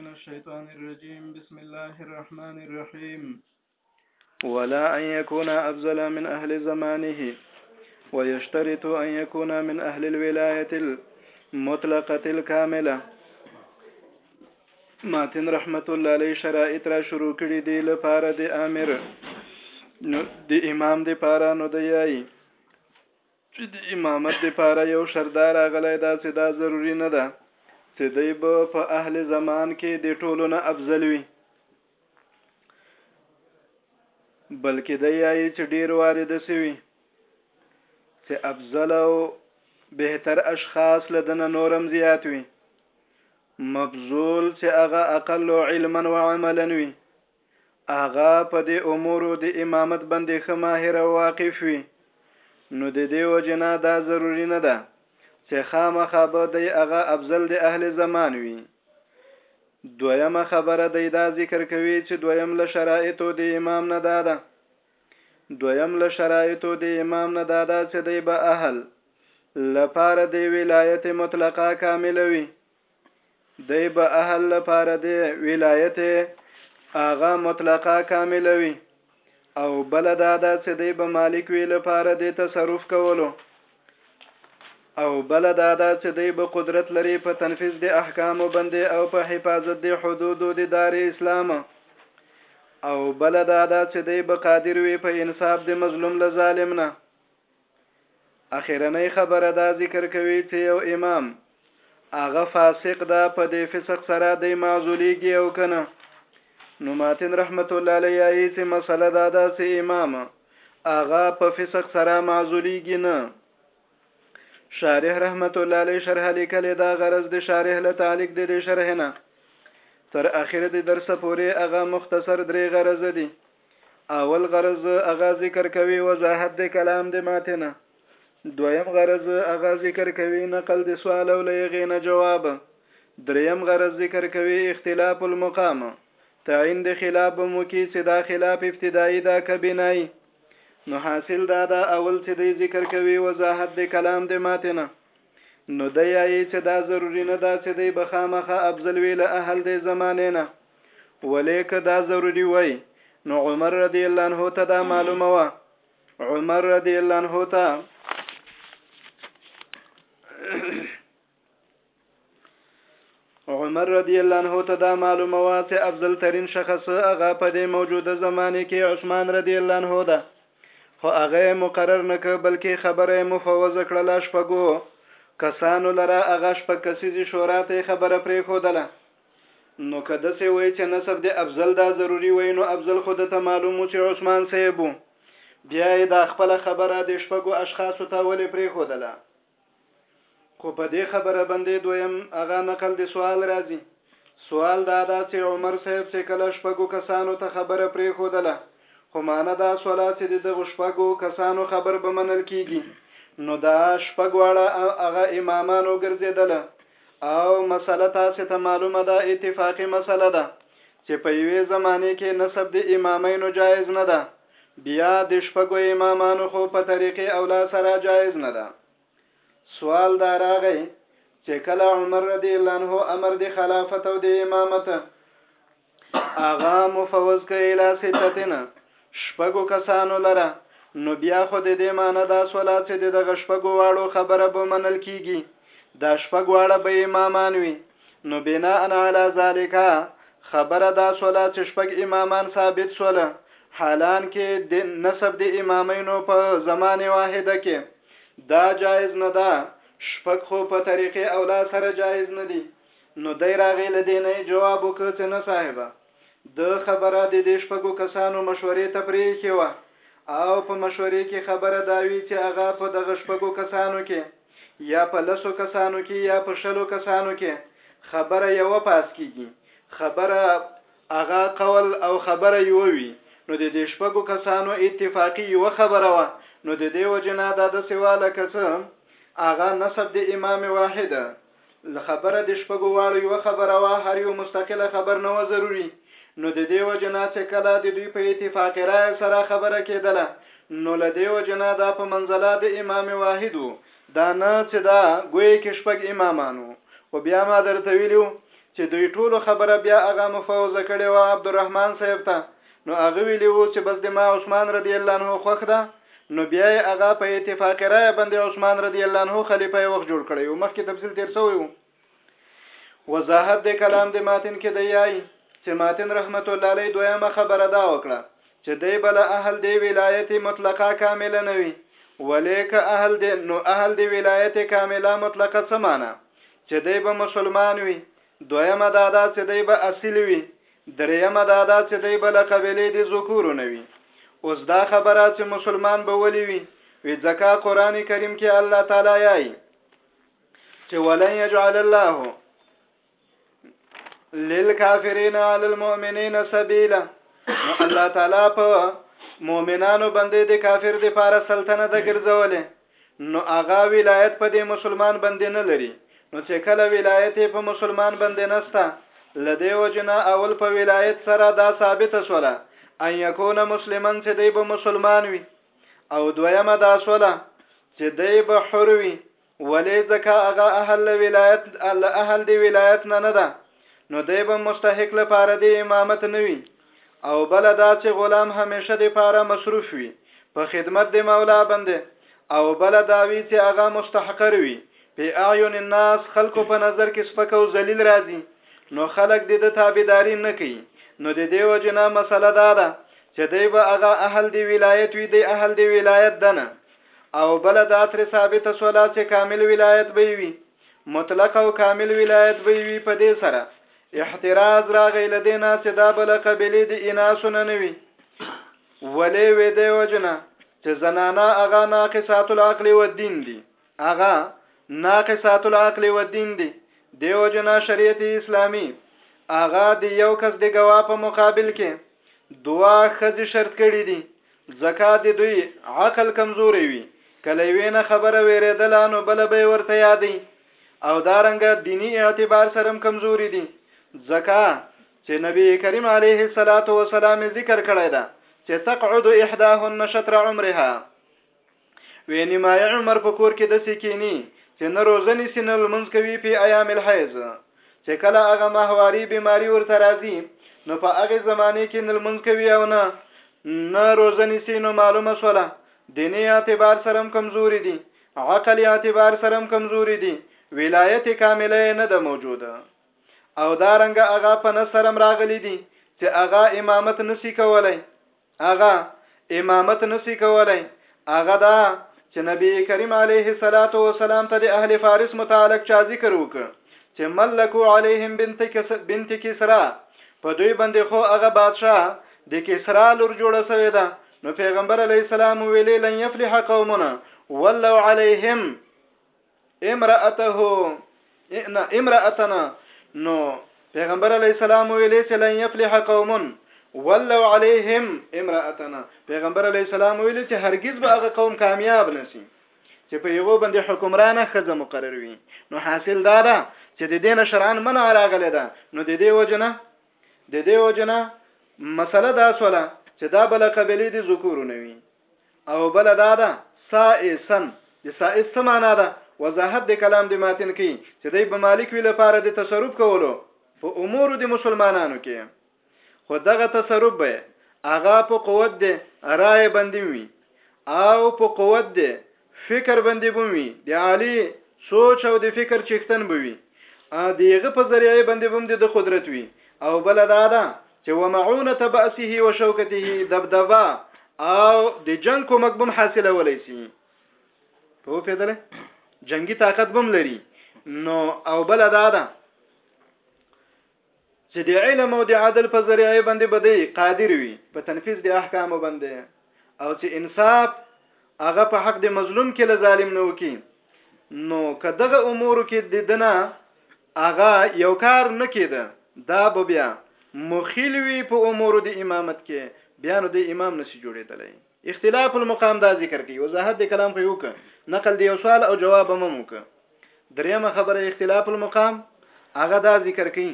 من الشيطان الرجيم بسم الله الرحمن الرحيم ولا أن يكون أفضل من أهل زمانه ويشترط أن يكون من أهل الولاية المطلقة الكاملة ماتن رحمت الله علیه شرایط را شروع کړي دي لپاره د امیر نو د امام د پاره نو دی چی د امامت دپاره یو شردار راغلی دا څه دا ضروری نه ده چی دی به په اهل زمان کی د ټولو نه افضل وی بلکه دی یای چی ډیر واری د سوی چی افضل او بهتر اشخاص لدنه نورم زیات وی مبذول چې هغه اقل علما و عملا وي هغه په دې امورو د امامت باندې ښه ماهر او واقف وي نو د دې وجې نه دا ضروري نه ده چې خامخا به دی هغه افضل د اهل زمان وي دویمه خبره دی دا ذکر کوي چې دویم له شرایطو د امام نه دا ده دویم له شرایطو د امام نه دا ده چې دی به اهل لپاره د ولایت مطلقه کاملوي دی به اهل لپاره دی ولایت هغه مطلقه کاملوي او بل دا دا چې دی به مالک وی لپاره دی تصرف کولو او بل دا دا چې دی به قدرت لري په تنفيذ د احکام باندې او په حفاظت د حدود د دار اسلام او بل دا دا چې دی به قادر وي په انصاف د مظلوم له ظالم نه اخرنۍ خبره دا ذکر کوي چې یو امام هغه فاسق ده په دې فسق سره دی معذولیږي او کنه نو ماتن رحمت الله علیه یې چې مسله دا ده چې امام هغه په فسق سره معذولیږي نه شارح رحمت الله علیه شرح لیکل دا غرض د شارح له تعلق د دې شرح نه تر اخر د درس پورې هغه مختصر درې غرض دي اول غرض اغا ذکر کوي وضاحت د کلام د ماتنه دویم غرض اغا ذکر کوي نقل د سوال او لغې نه جواب دریم غرض ذکر کوي اختلاف المقام تعین د خلاف به مو کې چې دا خلاف ابتدایي دا کبینایي نو حاصل دا دا اول چې دی ذکر کوي وضاحت د کلام د ماتنه نو د یایي چې دا ضروری نه دا چې دی بخامخه افضل ویل اهل د زمانه نه ولې که دا ضروري وای نو عمر رضی الله عنه ته دا معلومه وه عمر رضی الله عنه ته عمر رضی الله عنه ته دا معلومه وه چې افضل ترين شخص هغه په دې موجوده زمانه کې عثمان رضی الله عنه ده خو هغه مقرر نه ک بلکې خبره مفوض کړل شپګو کسانو لره هغه شپږ کسیزي شورا ته خبره پرې خودله نو که دسې وای چې نسب د افضل دا ضروري وای نو افضل خو د ته معلوم و چې عثمان صاحب و بیا یې دا خپل خبره د شپږو اشخاصو ته ولې پرېښودله خو په دې خبره باندې دویم هغه نقل د سوال راځي سوال دا دا چې عمر صاحب چې کله شپږو کسانو ته خبره پرېښودله خو معنی دا سولا چې د دغو شپږو کسانو خبر به منل کیږي نو دا شپږ واړه هغه امامانو ګرځېدله او مسله تاسې ته معلومه ده اتفاقي مسله ده چې په یوې زمانې کې نسب د امامینو جایز نه ده بیا د شپږو امامانو خو په طریقې اولا سره جایز نه ده سوال دا راغی چې کله عمر رضی الله عنه امر د خلافت او د امامت هغه مفوض که اله ستتنه شپږو کسانو لره نو بیا خو د دې معنی دا سوله چې د دغه شپږو واړو خبره به منل کیږي دا شپږ واړه به امامان وي نو بنا ان علی ذالک خبره دا سوله چې شپږ امامان ثابت سوله حالان کې د نسب د امامینو په زمانه واحده کې دا جایز نه ده شپږ خو په طریقې اولا سره جایز نه دي نو دی راغی له دې نه یې جواب وکړ چې نه صاحبه ده خبره د دې شپږو کسانو مشورې ته پرې ایښې وه او په مشورې کې خبره دا وي چې هغه په دغه شپږو کسانو کې یا په لسو کسانو کې یا په شلو کسانو کې خبره یوه پاس کېږي خبره هغه قول او خبره یوه وي نو د دې شپږو کسانو اتفاقي یوه خبره وه نو د دې وجې نه دا داسې وه لکه څه هغه نسب د امام واحد له خبره د شپږو واړو یوه خبره وه، هر یو مستقله خبر نه وه ضروري، نو د دې وجې نه چې کله د دوی په اتفاق رای سره خبره کېدله، نو له دې وجې نه دا په منزله د امام واحد وو، دا نه چې دا ګویې کې شپږ امامان وو، خو بیا ما درته ویلي وو چې دوی ټولو خبره بیا هغه مفوضه کړې وه عبدالرحمن صیب ته نو هغه ویلي وو چې بس د ما عثمان رضی الله عنه خوښ ده نو بیا یې هغه په اتفاق رایه باندې عثمان رضی الله عنه خلیفه یې وخت جوړ کړی وو مخکې تفصیل تیر شوی وو وضاحت د کلام د ماتن کې دی آی چې ماتن رحمت الله علیه دویمه خبره دا وکړه چې دی بل اهل دی ولایت مطلقه کامله نه وي ولیک اهل دی نو اهل دی ولایت کامله مطلقه څه معنی چې دی به مسلمان وي، دویمه دا ده چې دی به اصیل وي، درېیمه دا ده چې دی به له قبیلې د ذکورو نه وي. اوس دا خبره چې مسلمان به ولې وي؟ وي ځکه قرآن کریم کې الله تعالی یایي چې ولن یجعل الله للکافرین علی المؤمنین سبیلا نو الله تعالی په مؤمنانو باندې د کافر د پاره سلطنت ګرځولې نو هغه ولایت په دې مسلمان بندې نه لري نو چې کله ولایت یې په مسلمان بندې نسته له دې وجې نه اول په ولایت سره دا ثابته سوله ان یکون مسلمن چې دی به مسلمان وي او دویمه دا سوله چې دی به حر وي ولې ځکه هغه اهل ولایت له اهل دی ولایت نه نه ده نو دی به مستحق لپاره دی امامت نه وی او بل دا چې غلام همیشه دی پاره مصروف وی په خدمت دی مولا بنده او بل دا وی چې هغه مستحقر وی په اعین الناس خلکو په نظر کې سپک او ذلیل راځي نو خلک د تابعداري نه کوي نو د دې وجنه مسله دا ده چې دی به هغه اهل دی ولایت وي دی اهل دی ولایت دنه او بل دا تر ثابت سولا چې کامل ولایت به وي مطلق او کامل ولایت به وي په دې سره احتراز راغی لدې نه چې دا بل قبيله د اناسو نه نوي ولې وې دی وجنه چې زنانا اغا ناقصات العقل و الدين دي اغا ناقصات العقل و الدين دي دیو جنا شریعت اسلامی اغا دی یو کس دی گوا په مقابل کې دوا خزي شرط کړي دي ځکه د دوی عقل کمزوري وي کله وینه خبره ویریدل نو بل به ورته یادي او دارنګ دینی اعتبار سره کمزوري دي ځکه چې نبی کریم علیه الصلاۃ والسلام ذکر کړی دا چې تقعد احداهن شطر عمرها وې نیمایع عمر په کور کې دسې کینی چې نه روزه نیسي نه لمونځ کوي په ایام الحیض چې کله هغه ماهواري بیماری ورته راځي نو په هغه زمانه کې نه لمونځ کوي او نه نه روزه نیسي نو معلومه سوله دیني اعتبار سره کمزوري دي عقل اعتبار سره کمزوري دي ولایت کامله نه ده موجوده او دا رنګ هغه په نسرم راغلي دي چې هغه امامت نسی کولای هغه امامت نسی کولای هغه دا چې نبی کریم علیه الصلاۃ والسلام ته د اهل فارس متعلق چا ذکر وکړ چې ملکو علیهم بنت کس بنت کسرا په دوی باندې خو هغه بادشاه د کسرا لور جوړه شوې ده نو پیغمبر علی السلام ویلې لن یفلح قومنا ولو علیهم امراته ان امراتنا نو پیغمبر علی السلام ویلې چې لن یفلح قوم ولو علیهم امراتنا پیغمبر علی السلام ویلې چې هرگز به هغه قوم کامیاب نشي چې په یو باندې حکمرانه خزه مقرر وي نو حاصل دا ده چې د دین شرعن منع راغله ده نو د دې وجنه د دې وجنه مسله دا سواله چې دا بل قبلي دي ذکر نه وي او بله دا ده سائسا د سائس څه معنا ده وضاحت د کلام د ماتن کی چې دی به مالک وی لپاره د تصرف کولو په امور د مسلمانانو کې خو دغه تصرف به هغه په قوت د رائے بندیم وی او په قوت د فکر بندي بوم وي د عالی سوچ او د فکر چښتن بوي دیغه په ذریعه باندې بوم د قدرت وي او بل دا ده چې ومعونه باسه او شوکته دبدبا او د جنگ کومک بم حاصله ولای سي په پیدل جنگي طاقت بم لري نو او بل دا ده چې د علم او د عدل په ذریعه باندې بده قادر وي په تنفيذ د احکام باندې او چې انصاف هغه په حق د مظلوم کې له ظالم نه وکي نو کدغه امور کې د دنا هغه یو کار نه کیده دا به بیا مخیلوي په امور د امامت کې بیا نو د امام نشي جوړېدلی اختلاف المقام دا ذکر کوي وضاحت د کلام خو یو ک نقل دی یو سوال او جواب هم مو ک دریمه خبره اختلاف المقام هغه دا ذکر کوي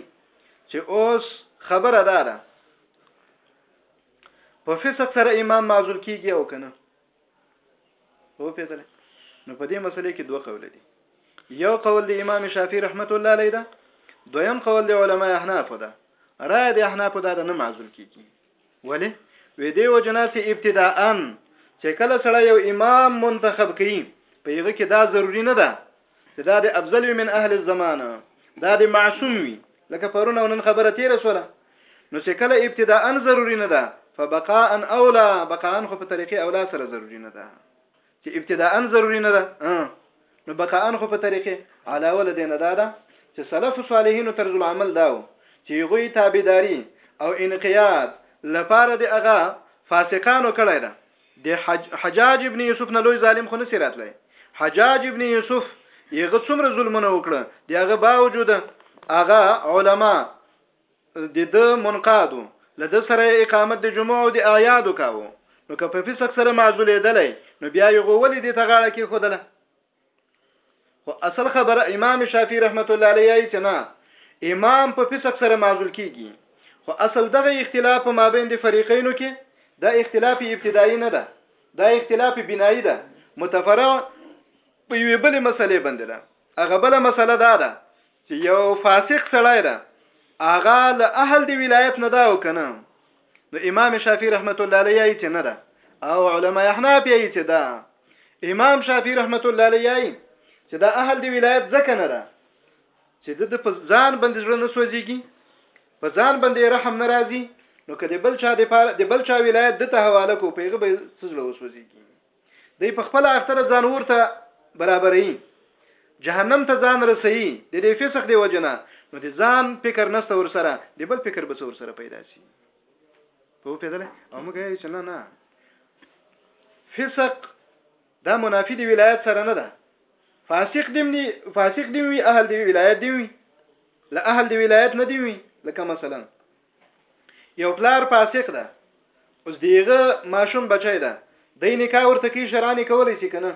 چې اوس خبره دا ده په فسق سره امام معذور کیږي او کنه هو پیدل نو په دې مسلې کې دوه قول دي یو قول دی امام شافعي رحمت الله علیه ده دویم قول دی علما احناف ده رائے د احناف ده نه معذور کیږي ولی وی دی وجنا سی ابتداءا چې کله سړی یو امام منتخب کړي په یغه کې دا ضروری نه ده چې دا د افضل وي من اهل الزمانه دا د معصوم وي لکه پرونه ونن خبره تیر سره نو چې کله ابتداء ضروری نه ده فبقاء اولا بقاء خو په طریقې اولا سره ضروری نه ده چې ابتداءا ضروری نه ده نو بقاءا خو په طریقې علاوه لدې نه ده چې سلف صالحین طرز العمل داو چې غوی تابعداري او انقیاد لپاره د اغا فاسقانو کړی ده د حج حجاج ابن یوسف نه لوی ظالم خو نه سیراتلی حجاج ابن یوسف یغه څومره ظلمونه وکړه دغه باوجود هغه علما د ده منقاد و، له ده سره یې اقامت د جمعو او د اعیادو کاوه، نو که په فسق سره معزولېدلی، نو بیا یې غو ولې دې ته غاړه کېښودله؟ خو اصل خبره امام شافعي رحمت الله علیه یې چې نه، امام په فسق سره معزول کېږي، خو اصل دغه اختلاف په مابین د فریقینو کې دا اختلاف ابتدایي نه ده، دا اختلاف بنایي ده، متفرع په یوې بلې مسلې باندې ده، هغه بله مسله دا ده چې یو فاسق سړی ده هغه له اهل دی ولایت نه دا او کنه نو امام شافعي رحمت الله علیه یې چې نه ده او علما احناف یې چې ده امام شافعي رحمت الله علیه یې چې دا اهل دی ولایت ځکه نه ده چې د په ځان باندې زړه نه سوځيږي په ځان باندې رحم ناراضي نو کله بل چا د بل چا ولایت د ته حواله کو پیغه به سجله وسوځيږي دی په خپل اختر ځان ورته برابرې جهنم ته ځان رسي د دې فسق دی وجنه نو د ځان فکر نسته ور سره د بل فکر به ور سره پیدا شي په پیدل او موږ یې چې نه نه فسق دا منافی دی ولایت سره نه ده فاسق دی مني فاسق دی وی اهل دی ولایت دی وی لا اهل دی ولایت نه دی وی لکه مثلا یو پلار فاسق ده اوس دیغه ماشوم بچی ده د نکاح ورته کی شرانی کولی سی کنه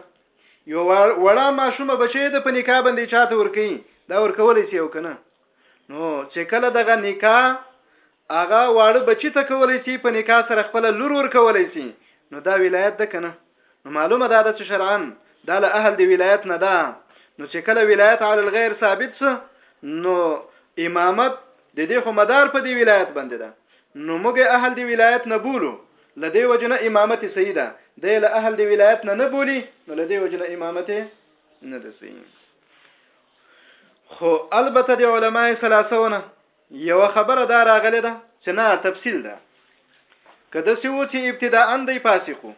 یو وړه ماشوم بچی ده په نکاح باندې چاته ور کوي دا ور کولی سی او کنه نو چې کله دغه نکاح هغه واړه بچی ته کولی سی په نکاح سره خپل لور ور کولی سی نو دا ولایت ده کنه نو معلومه ده چې شرعا دا له اهل دی ولایت نه ده نو چې کله ولایت علی الغیر ثابت سو نو امامت د دې خو مدار په دی ولایت باندې ده نو موږ اهل دی ولایت نه بولو لدی وجنه امامت صحیح ده د له اهل دی ولایت نه نه بولی نو لدی وجنه امامت نه ده صحیح خو البته د علماي ثلاثونه یو خبره دا راغله ده چې نه تفصیل ده که د سیو چې ابتداء اندی فاسقو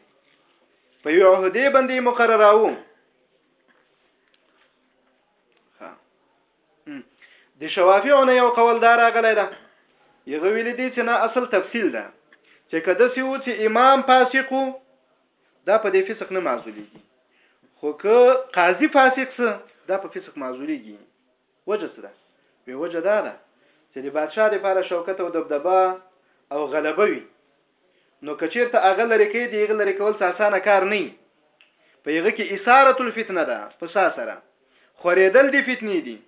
په یو عہده باندې مقرراو د شوافیونه یو قول دار غلې ده یغه ویل دي چې نه اصل تفصیل ده چې کده سی و چې امام فاسقو دا په دې فسق نه معذولیږي خو که قاضي فاسق سه دا په فسق معذولیږي وجه څه ده؟ وې وجه دا ده چې د بادشاه لپاره شوکت او دبدبه او غلبه وي نو که چیرته هغه لرې کوي د هغه لرې کول څه اسانه کار نه په هغه کې اثارت الفتنه ده په سا سره خورېدل دي فتنې دي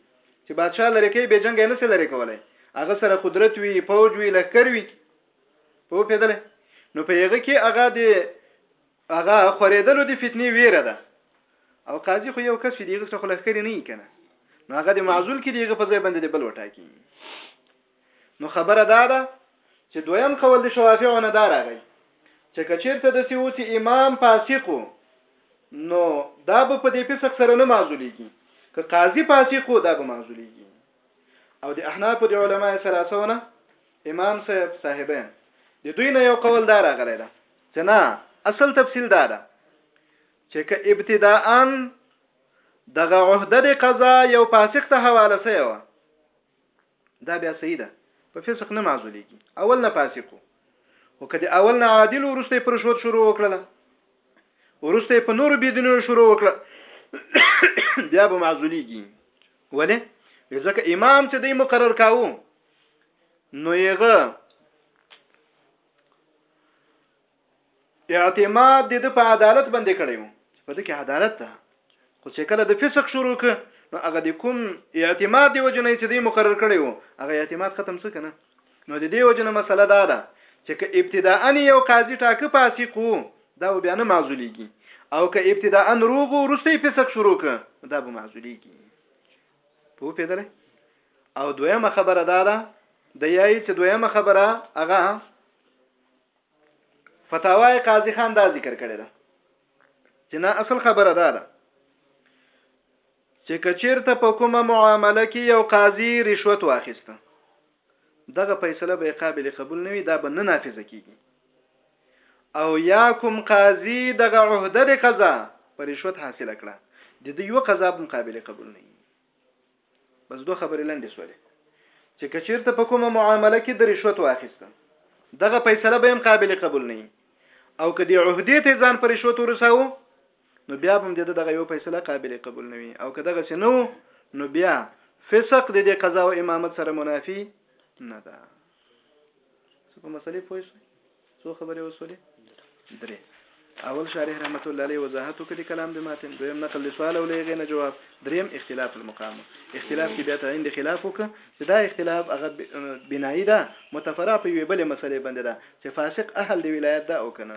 چې بادشاه لرې کوي به جنگ نه سي لرې کولای هغه سره قدرت وي فوج وي لخر وي په پیدل نو په هغه کې هغه د هغه خورېدلو دې فتنې وېره ده او قاضي خو یو کس وي دیغه سره خو لښکرې نه یي کنه نو هغه دې معزول کې دیغه په ځای باندې دې بل وټاکي نو خبره دا ده چې دویم قول د شوافیعو نه دا راغی چې کچیرته د سیو چې امام فاسقو نو دا به په دې فسق سره نه معزولیږي که قاضي فاسقو دا به معزولیږي او د احناف د علما سلاسونه امام صاحب صاحبین د دوی نه یو قول دا راغلی ده چې نه اصل تفصیل دا ده چې که ابتداءً دغه عهده د قضا یو فاسق ته حواله سوی و دا بیا صحیح ده په فسق نه معذولیږي اول نه فاسقو او کدی اول نه عادل ورسته پر شوت شروع وکړه ورسته په نور بيدینو شروع وکړه بیا به معذولیږي ولې ځکه امام چې دی مقرر کاوه نو یغه اعتماد د په عدالت باندې کړیو چې په دې کې عدالت ده خو چې کله د فسق شروع ک نو هغه د کوم اعتماد دی وجنه چې دی مقرر کړی وو هغه اعتماد ختم څه کنه نو د دې وجنه مسله دا ده چې که ابتداءا یو قاضي ټاکه فاسق وو دا بیا نه معذولیږي او که ابتداءا روغ ورسته فسق شروع ک دا به معذولیږي په پیدلې او دویمه خبره دا ده د یای چې دویمه خبره هغه فتاوی قاضی خان دا ذکر کړی ده چې نه اصل خبره دا ده چې کچیرته په کومه معامله کې یو قاضي رشوت واخیسته دغه فیصله به قابل قبول نه وي دا به نه نافذ کیږي او یا کوم قاضي دغه عہده د قضا پر رشوت حاصل کړه د دې یو قضا به قابل قبول نه وي بس دوه خبرې لنډې سولې چې کچیرته په کومه معامله کې د رشوت واخیسته دغه فیصله به هم قابل قبول نه او که د عہدې ته ځان پر رشوت ورساو نو بیا هم د دغه یو فیصله قابل قبول نه وي او که دغه سي نه وو نو بیا فسق د دې قضا او امامت سره منافي نه ده څه په مسلې پوه شئ څو خبرې وسولې درې اول شارح رحمت الله علیه وضاحت وکړي کلام د ماتن دویم نقل لسوال او لغې نه جواب دریم اختلاف المقام اختلاف کې بیا تعین د خلاف وکړه چې دا اختلاف هغه بنایي ده متفرع په یوې بلې مسلې باندې ده چې فاسق اهل دی ولایت ده او کنه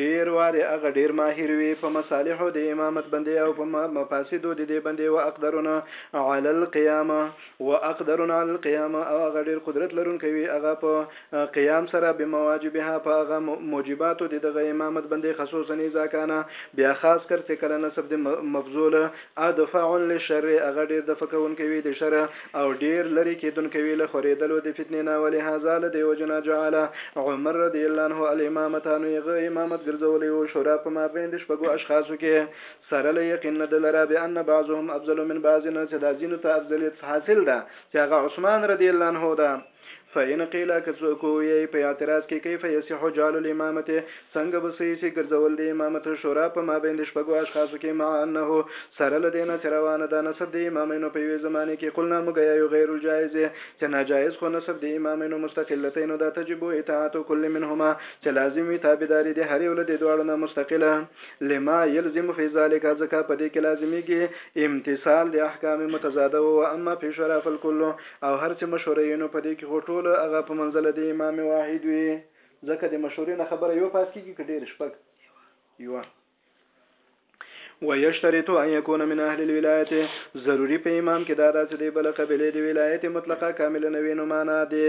ډېر وارې هغه ډېر ماهر وي په مصالحو د امامت بندې او په مفاسدو د دې بندې و اقدرنا علی القیامه و اقدرنا علی القیامه او هغه ډېر قدرت لرونکی وي هغه په قیام سره بمواجبها په هغه موجباتو د دغه امامت بندې خصوصا اذا کان بیا خاص کر چې کله نسب د مفضول ادفع للشر هغه ډیر دفع کوونکی وي د شر او ډیر لرې کېدونکی وي له خورېدلو د فتنې نه ولهذا له دې وجې نه جعل عمر رضی الله عنه الامامته نو هغه امامت ګرځولی و شورا په مابین د شپږو اشخاصو کې سره له یقین نه د لره بان بعضهم افضل من بعض نه چې دا ځینو ته افضلیت حاصل ده چې هغه عثمان رضی الله عنه ده فإن قیل که څوک وویی په اعتراض کې کیف یصح جعل الامامة څنګه به صحیح شي ګرځول د امامت شورا په مابین د شپږو اشخاصو کې مع انه سره له دې نه چې روانه ده نصب د امامینو په یوې زمانې کې قلنا موږ یایو غیر الجائز چې ناجائز خو نصب د امامینو مستقلتین ده تجب اطاعت کل منهما چې لازم وي تابعداري د هر یو له دې دواړو نه مستقله لما یلزم فی ذلک ځکه په دې کې لازمیږي امتثال د احکام متضاده و اما فی شرف الکل او هر څه مشوره وي نو په دې کې خو ټول هغه په منزله د امام واحد وي ځکه د مشورې نه خبره یو پاس کیږي که ډېر شپږ یو ويشترط ان يكون من اهل الولايه ضروري په امام کې دا ده چې دی بل قبيله دی ولایت مطلقه کامله نه وینو معنا دی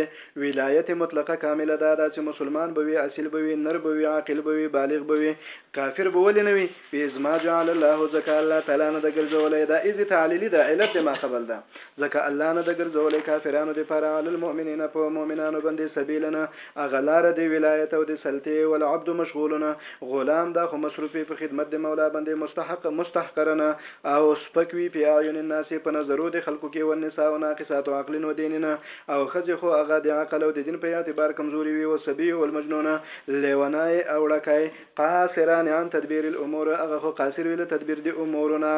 ولایت مطلقه کامله دا ده چې مسلمان به وي اصل به وي نر به وي عاقل به وي بالغ به وي کافر به ولې نه وي پيز ما جعل الله ځکه الله تعالی نه ده ګرځولی دا ايز تعليلي ده علت دې ماقبل ده ځکه الله نه ده ګرځولی کافرانو دې پاره علی المؤمنين په مؤمنانو بندې سبيلا هغه لاره دې ولايت او دې سلطې والعبد مشغول غلام دا خو مصروف وي په خدمت دې مولا بندې مستحق مستحقرا او سپک وي پي اعين الناس په نظرو دې خلقو کې والنساء ناقصات عقل و دين او ښځې خو هغه دې عقل او دې دين په اعتبار کمزوري وي والصبي والمجنون ليونی او ړکی قاصران عن تدبير الامور هغه خو قاصر وي له تدبير د امورو نه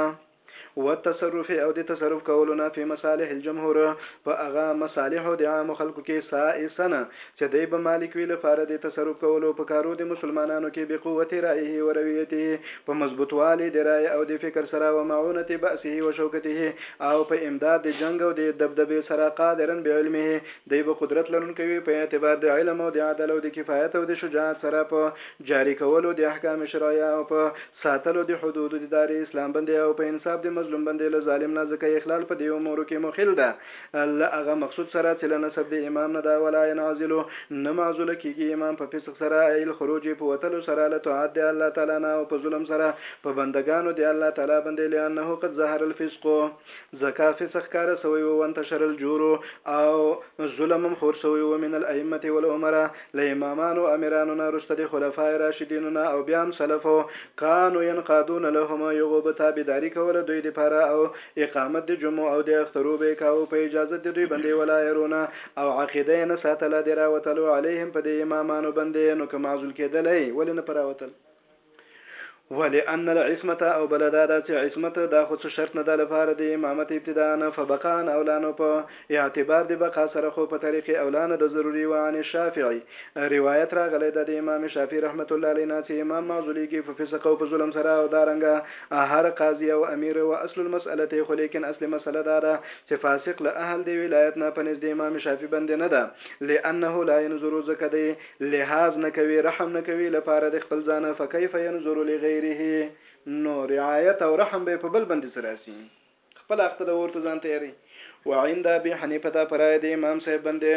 والتصرف او د تصرف کولو نه په مصالح الجمهور په هغه مصالحو د عامو خلکو کې سائسن چې دی به مالک وي لپاره د تصرف کولو په کارو د مسلمانانو کې بقوت رائه و رویته په مضبوطوالي د رائې او د فکر سره و معونت بأسه و شوکته او په امداد د جنګ او د دبدبې سره قادرا بعلمه د یوه قدرت لرونکی وي په اعتبار د علم او د عدل او د کفایت او د شجاعت سره په جاري کولو د احکام شرعیه او په ساتلو د حدودو د دار اسلام بندې او په انصاف د مظلوم بندې له ظالم نه ځکه اخلال په دې امورو کې مخل ده له هغه مقصود سره چې له نسب د امام نه ده ولا ينعزل نه معزوله کیږي امام په فسق سره ای الخروج په وتلو سره له طاعت د الله تعالی نه او په ظلم سره په بندګانو د الله تعالی بندې لانه قد ظهر الفسق ځکه فسق ښکاره سوی و وانتشر الجور او ظلم هم خور سوی و من الائمة والعمراء له امامانو امیرانو نه وروسته د خلفاء راشدینو نه او بیا هم سلفو کانو ینقادون لهم یغو به تابعداري کوله دوی د پاره او اقامت د جمعو او د اخترو به یې کاوه په اجازت د دوی بندې ولا یرونه او عقیده یې نه ساتله د راوتلو علیهم په دې امامانو بندې نو که معزول کیدلای ولې نه په راوتل ولأن العصمت او بل دا ده چې عصمت دا خو څه شرط نه ده لپاره د امامت ابتداء فبقاء اولا نو په اعتبار د بقا سره خو په طریق اولا نه ده ضروري وعن الشافعي روایت راغلی ده د امام شافعي رحمت الله علیه نه چې امام معزولیږي په فسق او په ظلم سره او دارنګه هر قاضي او امیر و اصل المسأله خو لیکن اصل مسله دا ده چې فاسق له اهل دی ولایت نه په نزد امام شافعي باندې نه ده لأنه لا ينظر ځکه دی لحاظ نه کوي رحم نه کوي لپاره د خپل ځانه فکيف ينظر لغيره نو رعايت او رحم به په بل بندي سره راسي خپل اخته د ورته ځان تیاري وعند ابي حنيفه دا پرای د امام صاحب بندي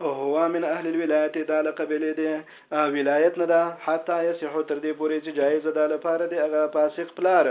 او هو من اهل الولايت دا لقبل دي ولایت نه ده حتی يصح تر دې پورې چې جایز ده لپاره د هغه فاسق پلار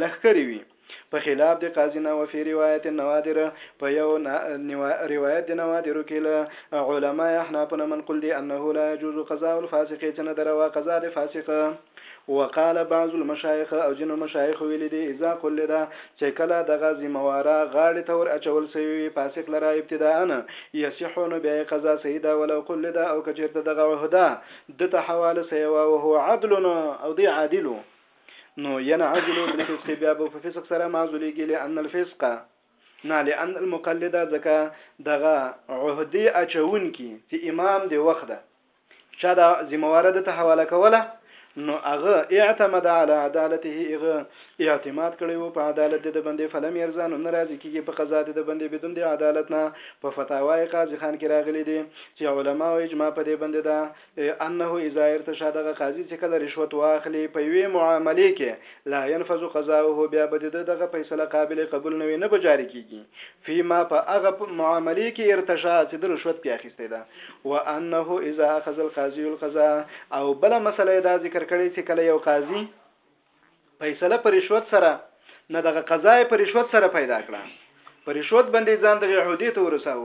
لښکرې وي په خلاف د قاضي نه وفي روايت النوادر په يو روايت د نوادرو کې له علماء احناف نه منقول دي انه لا يجوز قضاء الفاسق چې نه ده روا قضاء د فاسق وقال بعض المشايخ او ځينو مشايخو ويلي دي اذا قلد چې کله دغه ذمه واره غاړې ته ور اچول سوي وي فاسق لره ابتداءا يصح نو بيا يې قضاء صحيح ده ولو قلد او که چېرته دغه عهده ده ته حواله سوې وه وهو عدل او دی عادل وو. نو ينعزل بالفسق بیا به په فسق سره معزولېږي لأن الفسق نه لأن المقلد ځکه دغه عهدي اچون کی چې امام دی وخت ده چا دا ذمہواره د ته حواله کوله نو هغه اعتمد على عدالته هغه اعتماد کړی وو په عدالت د بندې فلم يرزان ناراضي کیږي په قضا د بندې بدون د عدالت نه په فتاوای قاضي خان کې راغلي دي چې علما او اجماع په دې بندې ده ای انه اذا ارتشا دغه قاضي چې کله رشوت واخلي په یوې معاملې کې لا ينفذ قضاؤه بیا به د ده دغه فیصله قابل قبول نه وي نه به جاري کیږي فیما په هغه معاملې کې ارتشا چې ده رشوت پې اخیستی ده وانه اذا اخذ القاضي القضاء او بله مسله یې دا ذکر کړې چې کله یو قاضي فیصله پر رشوت سره نه دغه قضا یې پر رشوت سره پیدا کړه پر رشوت باندې ځان دغه عهدې ته ورساو